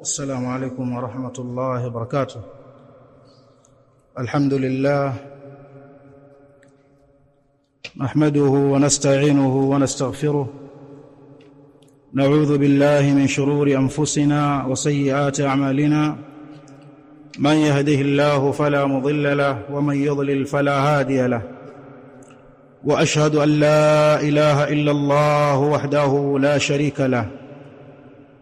السلام عليكم ورحمة الله وبركاته. الحمد لله نحمده ونستعينه ونستغفره. نعوذ بالله من شرور أنفسنا وسيئات أعمالنا. من يهده الله فلا مضل له ومن يضلل فلا هادي له. وأشهد أن لا إله إلا الله وحده لا شريك له.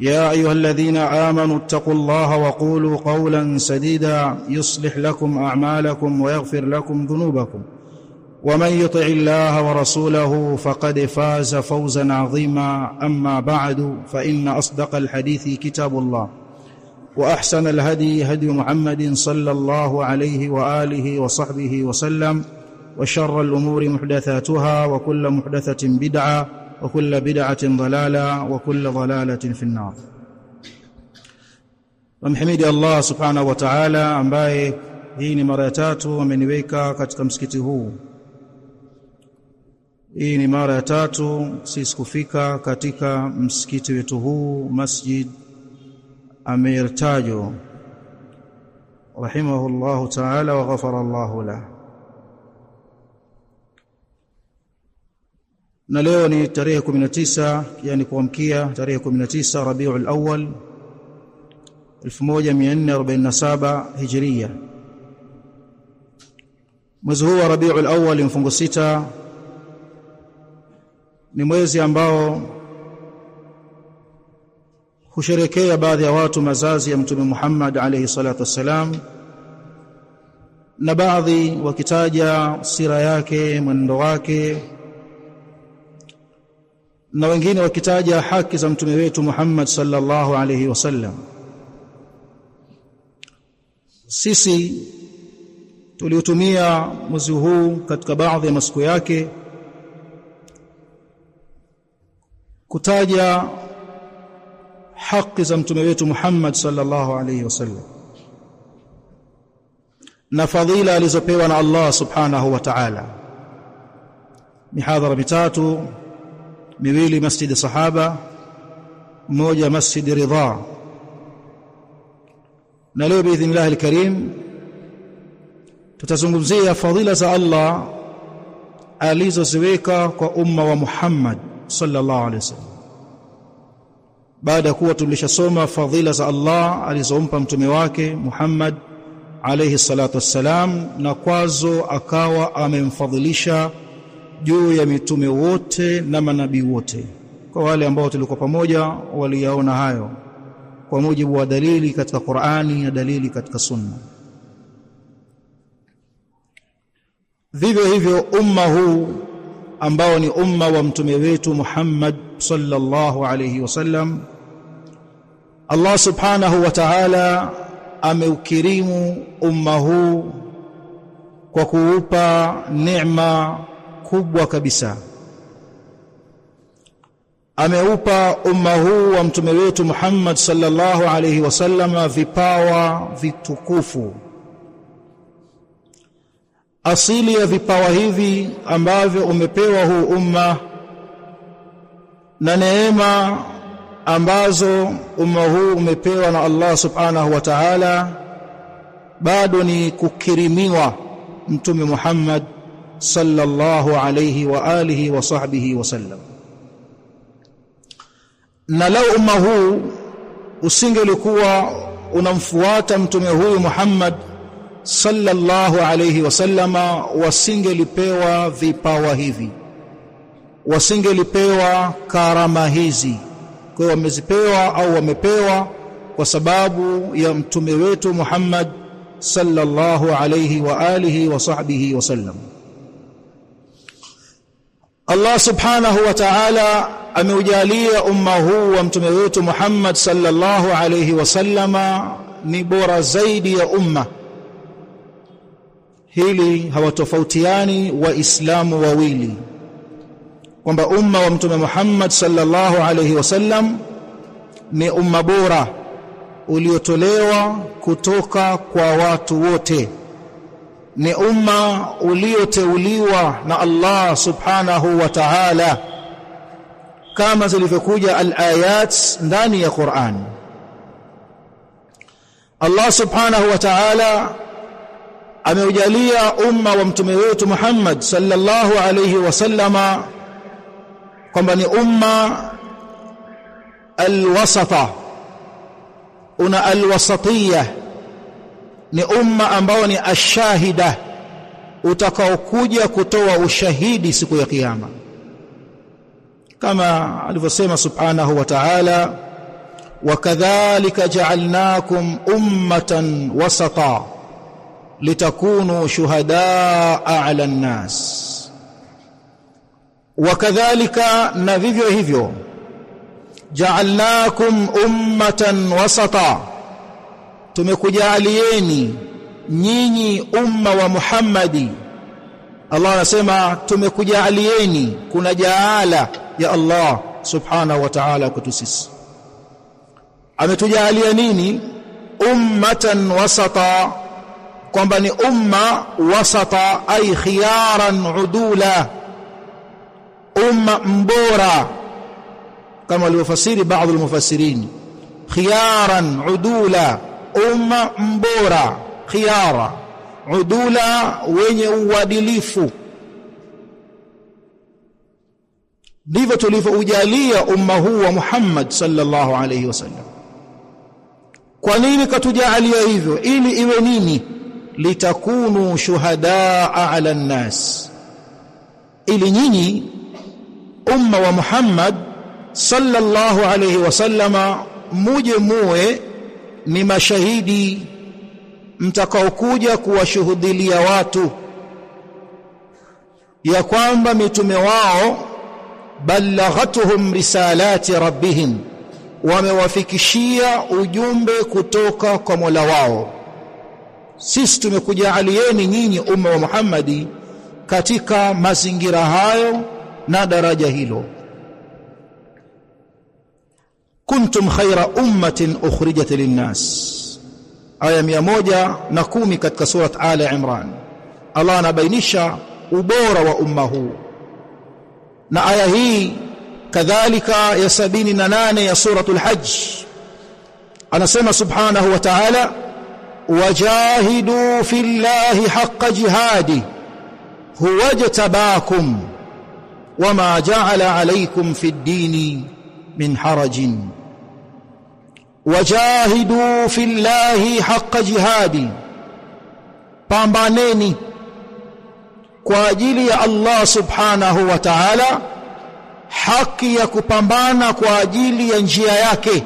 يا أيها الذين آمنوا اتقوا الله وقولوا قولا سديدا يصلح لكم أعمالكم ويغفر لكم ذنوبكم. ومن يطع الله ورسوله فقد فاز فوزا عظيما. أما بعد فإن أصدق الحديث كتاب الله وأحسن الهدي هدي محمد صلى الله عليه وآله وصحبه وسلم وشر الأمور محدثاتها وكل محدثة بدعة وكل بدعة ضلالة وكل ضلالة في النار Wamhimidi Allah subhanahu wa ta'ala ambaye hii ni mara ya tatu ameniweka katika msikiti huu. Hii ni mara ya tatu sisi kufika katika msikiti wetu huu Masjid Amir Tajo rahimahullahu ta'ala wa ghafara Allahu lahu. Na leo ni tarehe 19 yani kuamkia tarehe 19 Rabiul Awwal 1447 Hijria mwezi huu wa Rabiul Awwal mfungo sita. Ni mwezi ambao husherekea baadhi ya watu mazazi ya mtume Muhammad alayhi salatu wassalam na baadhi wakitaja sira yake mwenendo wake na wengine wakitaja haki za mtume wetu Muhammad sallallahu alayhi wasallam sisi tuliotumia mwezi huu katika baadhi ya masiku yake kutaja haki za mtume wetu Muhammad sallallahu alayhi wasallam na fadhila alizopewa na Allah subhanahu wa ta'ala mihadhara mitatu miwili masjidi sahaba mmoja masjidi ridha. Na leo biidhnillah alkarim tutazungumzia fadhila za Allah alizoziweka kwa umma wa Muhammad sallallahu alaihi wasallam. Baada ya kuwa tulishasoma fadhila za Allah alizompa mtume wake Muhammad alayhi salatu wassalam na kwazo akawa amemfadhilisha juu ya mitume wote na manabii wote. Kwa wale ambao tulikuwa pamoja waliyaona hayo. Kwa mujibu wa dalili katika Qur'ani na dalili katika Sunna. Vivyo hivyo umma huu ambao ni umma wa mtume wetu Muhammad sallallahu alayhi wasallam Allah subhanahu wa ta'ala ameukirimu umma huu kwa kuupa neema kubwa kabisa. Ameupa umma huu wa mtume wetu Muhammad sallallahu alayhi wasallam vipawa vitukufu. Asili ya vipawa hivi ambavyo umepewa huu umma na neema ambazo umma huu umepewa na Allah subhanahu wa ta'ala bado ni kukirimiwa mtume Muhammad alayhi wa alihi wa sahbihi wasallam na lau umma huu usingelikuwa unamfuata mtume huyu Muhammad sallallahu alayhi wasallama wasingelipewa vipawa hivi wasingelipewa karama hizi. Kwa wamezipewa au wamepewa kwa sababu ya mtume wetu Muhammad sallallahu alayhi wa alihi wa sahbihi wasallam Allah subhanahu wa ta'ala ameujalia umma huu wa mtume wetu Muhammad sallallahu alayhi wasallama ni bora zaidi ya umma. Hili hawatofautiani waislamu wawili. Kwamba umma wa mtume Muhammad sallallahu alayhi wasallam ni umma bora uliotolewa kutoka kwa watu wote ni umma ulioteuliwa na Allah subhanahu wa ta'ala kama zilivyokuja al-ayat ndani ya Qur'an. Allah subhanahu wa ta'ala ameujalia umma wa mtume wetu Muhammad sallallahu alayhi wasallama kwamba ni umma alwasata una alwasatiyya ni umma ambao ni ashahida utakaokuja kutoa ushahidi siku ya kiyama kama alivyosema subhanahu wa ta'ala wakadhalika ja'alnakum ummatan wasata litakunu shuhadaa 'ala an-nas wakadhalika na vivyo hivyo ja'alnakum ummatan wasata tumekujalieni nyinyi umma wa Muhammadi. Allah anasema tumekujaalieni, kuna jaala ya Allah subhanahu wa ta'ala kwetu sisi. Ametujaalia nini? Ummatan wasata kwamba ni umma wasata ay khiyaran udula umma mbora kama walivyofasiri baadhi almufassirin khiyaran udula umma mbora khiyara udula wenye uadilifu. Ndivyo tulivyoujalia umma huu wa Muhammad sallallahu alayhi wasallam kwa nini katujalia hivyo? Ili iwe nini? Litakunu shuhadaa ala nnas. Ili nyinyi umma wa Muhammad sallallahu alayhi wasallama muje muwe ni mashahidi mtakaokuja kuwashuhudilia watu ya kwamba mitume wao balaghatuhum risalati rabbihim wamewafikishia ujumbe kutoka kwa Mola wao. Sisi tumekuja alieni nyinyi umma wa Muhammadi katika mazingira hayo na daraja hilo كنتم خير أمة أخرجت للناس. آية مية موجة نكومي كتك آل عمران. الله نبينشا أبور وأمه. نآية هي كذلك يا سبين نناني يا سورة الحج. أنا سمى سبحانه وتعالى وجاهدوا في الله حق جهاده هو اجتباكم وما جعل عليكم في الدين من حرج. Wajahidu fillahi haqqa jihadi. Pambaneni kwa ajili ya Allah subhanahu wa ta'ala haki ya kupambana kwa ajili ya njia yake.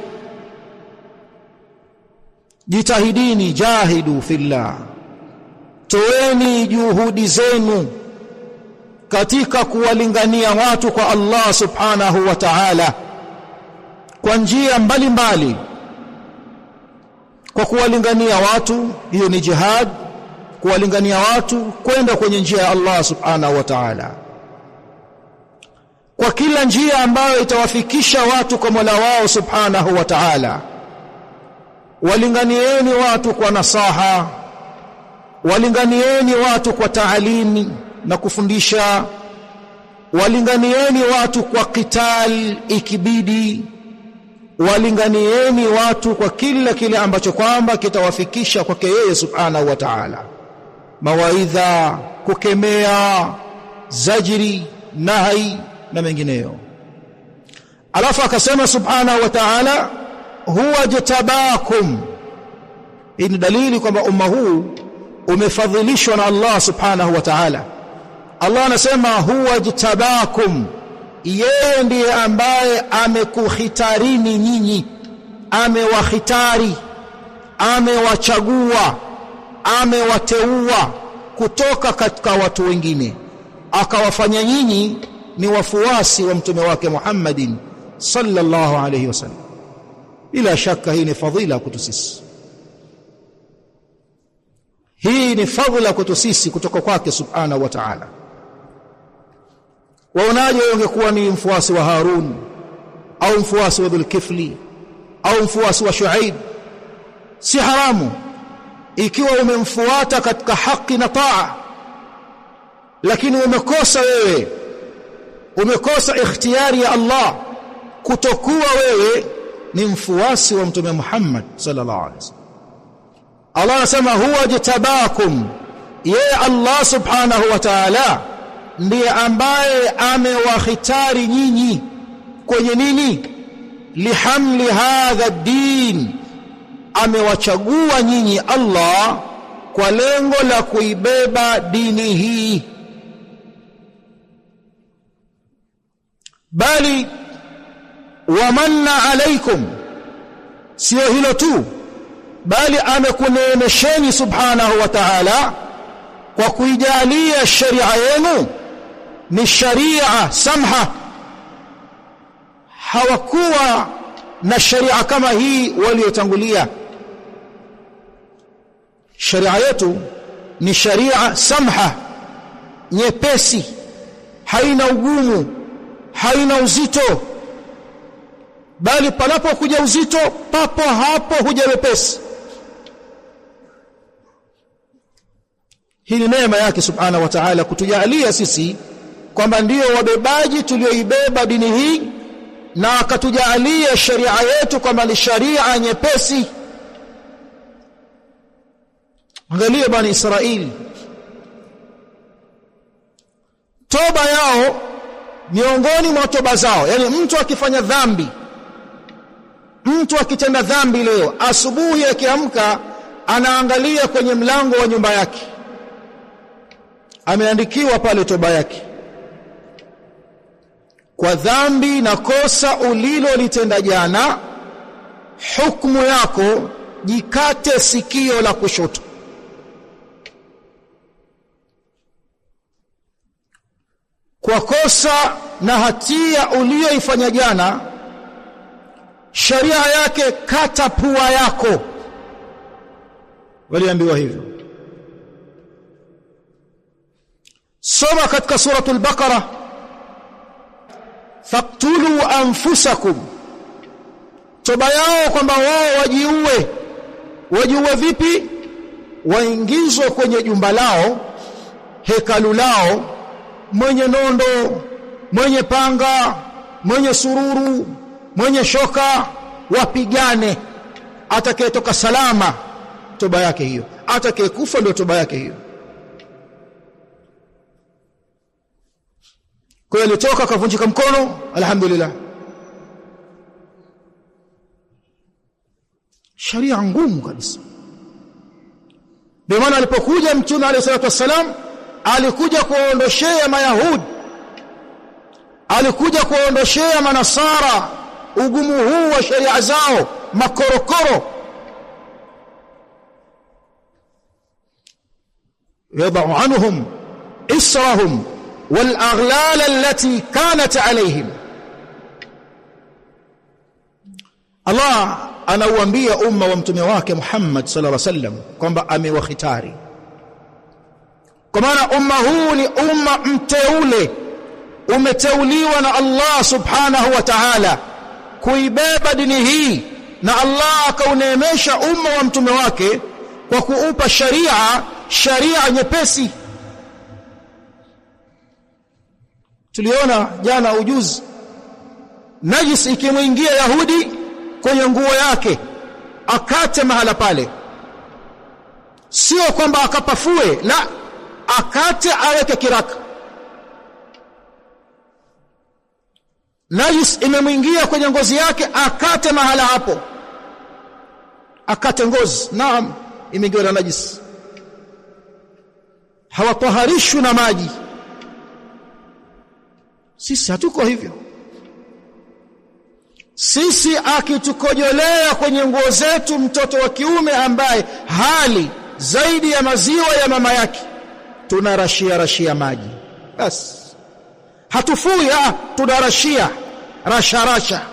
Jitahidini jahidu fillah. Toeni juhudi zenu katika kuwalingania watu kwa Allah subhanahu wa ta'ala. Kwa njia mbalimbali kwa kuwalingania watu hiyo ni jihad. Kuwalingania watu kwenda kwenye njia ya Allah subhanahu wa ta'ala. Kwa kila njia ambayo itawafikisha watu kwa Mola wao subhanahu wa ta'ala. Walinganieni watu kwa nasaha. Walinganieni watu kwa taalimi na kufundisha. Walinganieni watu kwa kital ikibidi walinganieni watu kwa kila kile ambacho kwamba kitawafikisha kwake yeye subhanahu wa ta'ala. Mawaidha kukemea zajiri nahi na mengineyo. Alafu akasema subhanahu wa ta'ala huwa jatabakum. Hii ni dalili kwamba umma huu umefadhilishwa na Allah subhanahu wa ta'ala. Allah anasema huwa jatabakum yeye ndiye ambaye amekuhitarini nyinyi amewahitari amewachagua amewateua kutoka katika watu wengine akawafanya nyinyi ni wafuasi wa mtume wake Muhammadin sallallahu alayhi wasallam. Bila shaka hii ni fadhila kwetu sisi. Hii ni fadhila kwetu sisi kutoka kwake subhanahu wa ta'ala waonaje ungekuwa ni mfuasi wa Harun au mfuasi wa Dhulkifli au mfuasi wa Shuaib si haramu ikiwa umemfuata katika haki na taa lakini umekosa wewe umekosa ikhtiyari ya Allah kutokuwa wewe ni mfuasi wa mtume Muhammad sallallahu alaihi wasallam Allah anasema huwa jitabakum yeye Allah subhanahu wa ta'ala ndiye ambaye amewahitari nyinyi. Kwenye nini? Lihamli hadha din amewachagua nyinyi Allah kwa lengo la kuibeba dini hii. Bali wamanna alaikum sio hilo tu. Bali amekuneemesheni subhanahu wa ta'ala kwa kuijalia sharia yenu ni sharia samha. Hawakuwa na sharia kama hii waliotangulia. Sharia yetu ni sharia samha nyepesi haina ugumu haina uzito. Bali panapokuja uzito papo hapo huja wepesi. Hii ni neema yake subhanahu wa ta'ala kutujalia sisi kwamba ndio wabebaji tulioibeba dini hii na akatujalia sharia yetu kwamba ni sharia nyepesi. Angalia bani Israeli toba yao miongoni mwa toba zao yani mtu akifanya dhambi mtu akitenda dhambi leo asubuhi akiamka anaangalia kwenye mlango wa nyumba yake. Ameandikiwa pale toba yake kwa dhambi na kosa ulilolitenda jana hukumu yako jikate sikio la kushoto. Kwa kosa na hatia uliyoifanya jana sharia yake kata pua yako. Waliambiwa hivyo. Soma katika suratul baqara faqtulu anfusakum. Toba yao kwamba wao wajiue. Wajiue vipi? Waingizwe kwenye jumba lao hekalu lao mwenye nondo mwenye panga mwenye sururu mwenye shoka wapigane. Atakayetoka salama toba yake hiyo. Atakayekufa ndio toba yake hiyo kwa hiyo alitoka akavunjika mkono alhamdulillah. Sharia ngumu kabisa. Ndio maana alipokuja mtume alayhi salatu wassalam alikuja kuondoshea mayahudi. Alikuja kuondoshea manasara ugumu huu wa sheria zao makorokoro. Yadau anhum israhum والاغلال التي كانت عليهم Allah anauambia umma wa mtume wake Muhammad sallallahu alaihi wasallam kwamba amewahitari kwa maana umma huu ni umma mteule umeteuliwa na Allah subhanahu wa ta'ala kuibeba dini hii na Allah akauneemesha umma wa mtume wake kwa kuupa sharia sharia nyepesi tuliona jana ujuzi. Najis ikimwingia yahudi kwenye nguo yake akate mahala pale. Sio kwamba akapafue la akate aweke kiraka. Najis imemwingia kwenye ngozi yake akate mahala hapo. Akate ngozi. Naam imeingiwa na najis. Hawataharishwi na maji sisi hatuko hivyo. Sisi akitukojolea kwenye nguo zetu mtoto wa kiume ambaye hali zaidi ya maziwa ya mama yake tunarashia rashia maji. Basi hatufui ah tunarashia rasha rasha.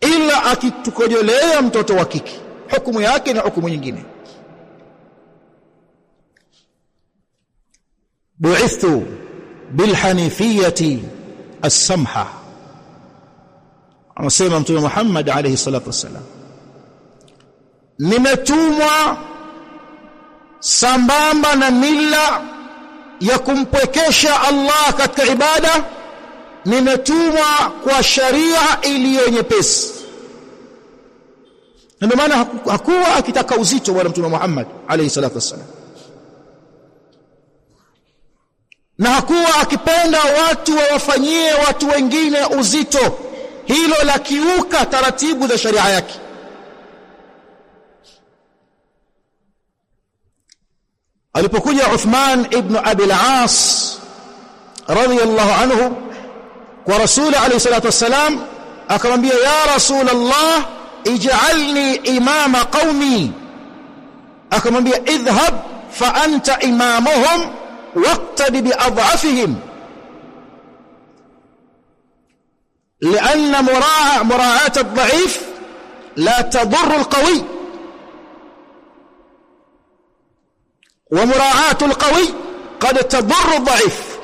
Ila akitukojolea mtoto wa kike hukumu yake na hukumu nyingine. Bu'ithu bilhanifiyati as-samha. Anasema mtume Muhammad alayhi salatu wasalam nimetumwa sambamba na mila ya kumpwekesha Allah katika ibada nimetumwa kwa sharia iliyo nyepesi. Ndio maana hakuwa akitaka uzito bwana mtume Muhammad alayhi salatu wasalam na hakuwa akipenda watu wawafanyie watu wengine uzito. Hilo la kiuka taratibu za sharia yake. Alipokuja Uthman ibn Abi al-As radiyallahu anhu kwa rasuli alayhi salatu wassalam akamwambia ya rasul Allah ij'alni imama qaumi akamwambia idhhab fa anta imamuhum bi adhafihim لأن مراعاة مراعاة الضعيف لا تضر القوي. ومراعاة القوي قد تضر الضعيف.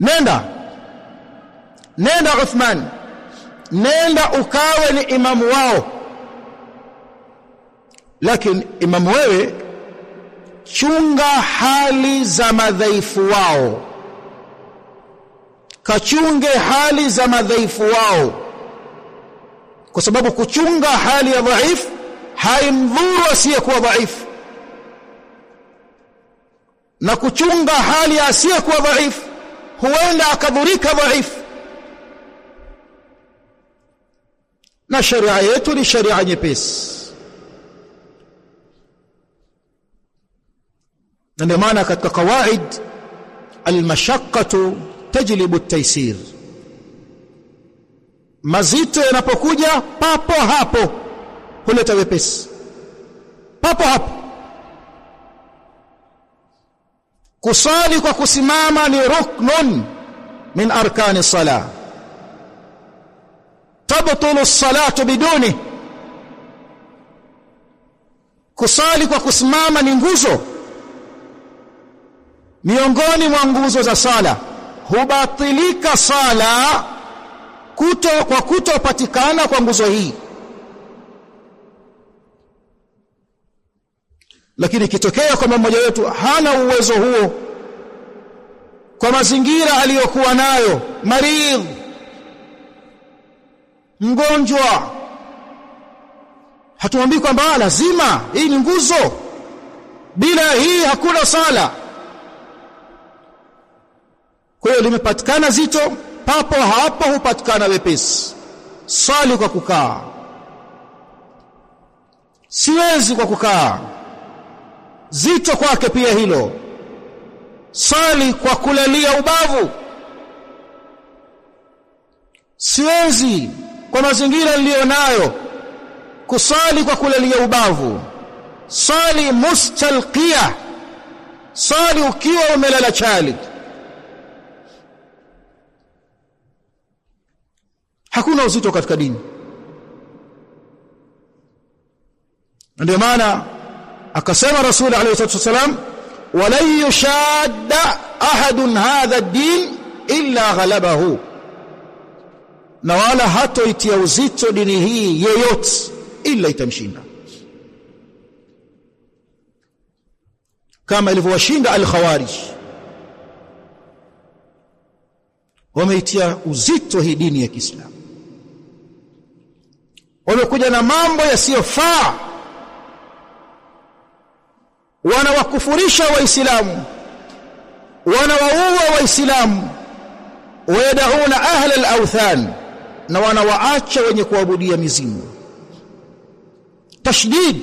nenda nenda Uthman nenda ukawe imamu wao lakini imamu wewe chunga hali za madhaifu wao. Kachunge hali za madhaifu wao. Kwa sababu kuchunga hali ya dhaifu haimdhuru asiyekuwa dhaifu na kuchunga hali ya asiyekuwa dhaifu huenda akadhurika dhaifu na sharia yetu ni sharia nyepesi na ndio maana katika kawaid almashaqqatu tajlibu at-taysir. Mazito yanapokuja papo hapo huleta wepesi. Papo hapo. Kusali kwa kusimama ni ruknun min arkani sala. Tabtulu as-salatu biduni. Kusali kwa kusimama ni nguzo miongoni mwa nguzo za sala hubatilika sala kuto kwa kutopatikana kwa nguzo hii. Lakini ikitokea kwamba mmoja wetu hana uwezo huo kwa mazingira aliyokuwa nayo maridh mgonjwa hatumwambii kwamba lazima hii ni nguzo bila hii hakuna sala kwa hiyo limepatikana zito papo hapo hupatikana wepesi. Swali kwa kukaa. Siwezi kwa kukaa. Zito kwake pia hilo. Swali kwa kulalia ubavu. Siwezi kwa mazingira niliyonayo kusali kwa kulalia ubavu. Swali mustalqia swali ukiwa umelala chali hakuna uzito katika dini ndio maana akasema rasul alayhi wasalam walan yushadda ahadun hadha ad-din illa ghalabahu na wala hatoitia uzito dini hii yeyote ila itamshinda kama ilivyowashinda al-khawarij wameitia uzito hii dini ya Kiislamu wamekuja na mambo yasiyofaa. Wanawakufurisha waislamu. Wanawaua waislamu. Wayadauna ahla al-awthan. Na wanawaacha wenye kuabudia mizimu tashdid.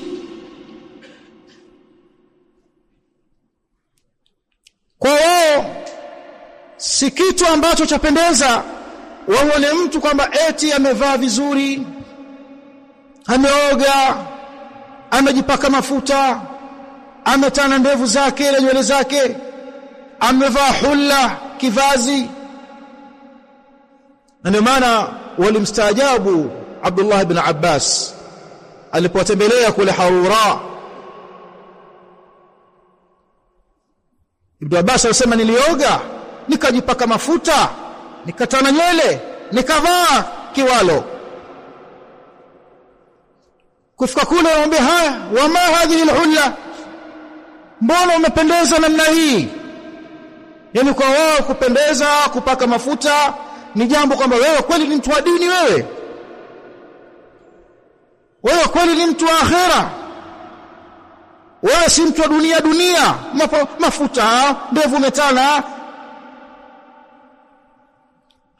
Kwa wao si kitu ambacho chapendeza waone mtu kwamba eti amevaa vizuri ameoga amejipaka mafuta ametana ndevu zake na nywele zake amevaa hulla kivazi. Na ndio maana walimstaajabu Abdullah ibn Abbas alipotembelea kule Harura. Ibn Abbas alisema nilioga nikajipaka mafuta nikatana nywele nikavaa kiwalo kufika kule waambie haya wama hadhihi alhulla? Mbona umependeza namna hii? Yani kwa wao kupendeza kupaka mafuta ni jambo kwamba wewe kweli ni mtu wa dini wewe. Wewe kweli ni mtu wa akhera. Wewe si mtu wa dunia dunia. Mafuta ndevu umetana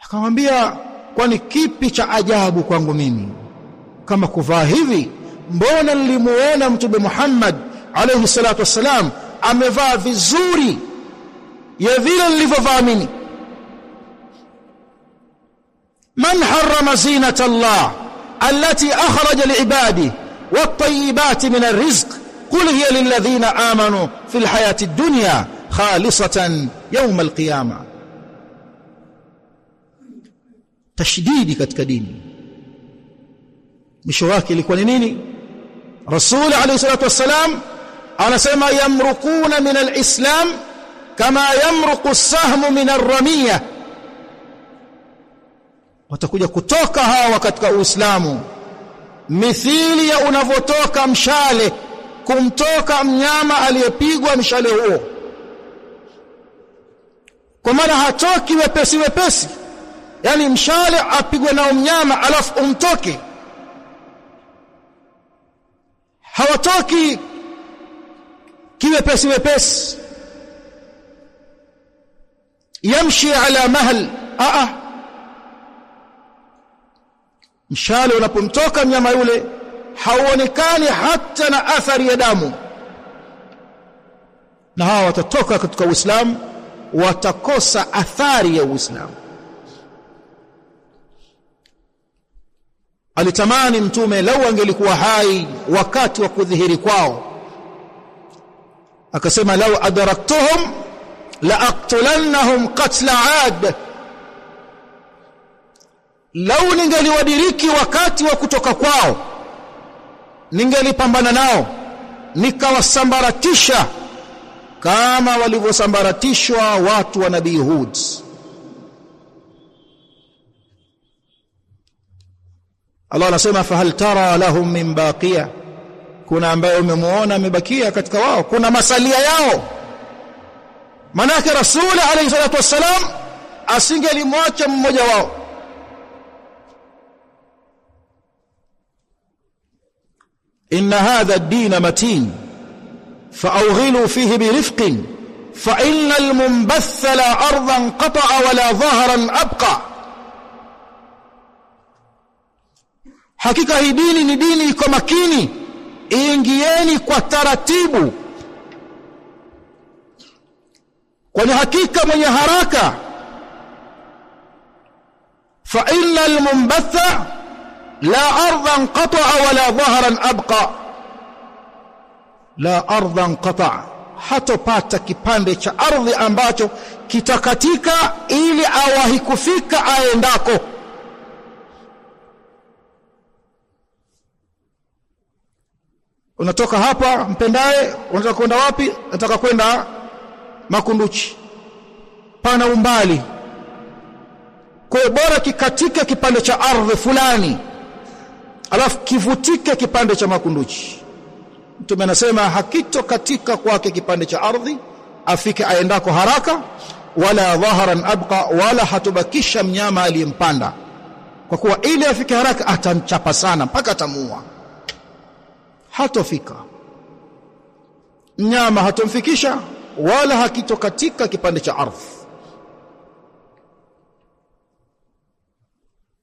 akamwambia kwani kipi cha ajabu kwangu mimi? Kama kuvaa hivi mbona nilimuona mtume Muhammad alayhi salatu wassalam amevaa vizuri ya vile nilivyovaa mimi man harrama zinata Allah التي أخرج لعباده والطيبات من الرزق قل هي للذين آمنوا في الحياة الدنيا خالصة يوم القيامة tashdidi katika dini mwisho wake ilikuwa ni nini rasul alayhi salatu wassalam anasema yamrukuna min alislam kama yamruku sahmu min arramiya watakuja kutoka hawa katika uislamu. Mithili ya unavyotoka mshale kumtoka mnyama aliyepigwa mshale huo. Kwa maana hatoki wepesi wepesi. Yani mshale apigwe nao mnyama alafu umtoke hawatoki. Kiwepesi wepesi yamshi ala mahl a mshale unapomtoka mnyama yule hauonekani hata na athari ya damu. Na hawa watatoka katika uislamu watakosa athari ya uislamu alitamani mtume lau angelikuwa hai wakati wa kudhihiri kwao. Akasema lau adraktuhum la aqtulannahum qatla ad lau ningeliwadiriki wakati wa kutoka kwao ningelipambana nao nikawasambaratisha kama walivyosambaratishwa watu wa nabii Hud Allah anasema fahal tara lahum min baqiya kuna ambaye umemuona amebakia katika wao kuna masalia yao manake rasuli alayhi salatu wassalam asingelimwacha mmoja wao إن هذا الدين متين فأوغلوا فيه برفق فإن المنبث لا أرضا قطع ولا ظهرا أبقى hakika hii dini ni dini iko makini. Ingieni kwa taratibu. Kwani hakika mwenye haraka fa inna almunbatha la ardhan qata'a wala dhahran abqa. La ardhan qata'a. Hatopata kipande cha ardhi ambacho kitakatika ili awahi kufika aendako unatoka hapa mpendae unataka kwenda wapi? Nataka kwenda makunduchi. Pana umbali. Kwa bora kikatike kipande cha ardhi fulani alafu kivutike kipande cha makunduchi. Mtume anasema hakito katika kwake kipande cha ardhi afike aendako haraka wala dhaharan abqa wala hatubakisha mnyama aliyempanda. Kwa kuwa ili afike haraka atamchapa sana mpaka atamuua hatofika. Mnyama hatomfikisha wala hakitokatika kipande cha ardhi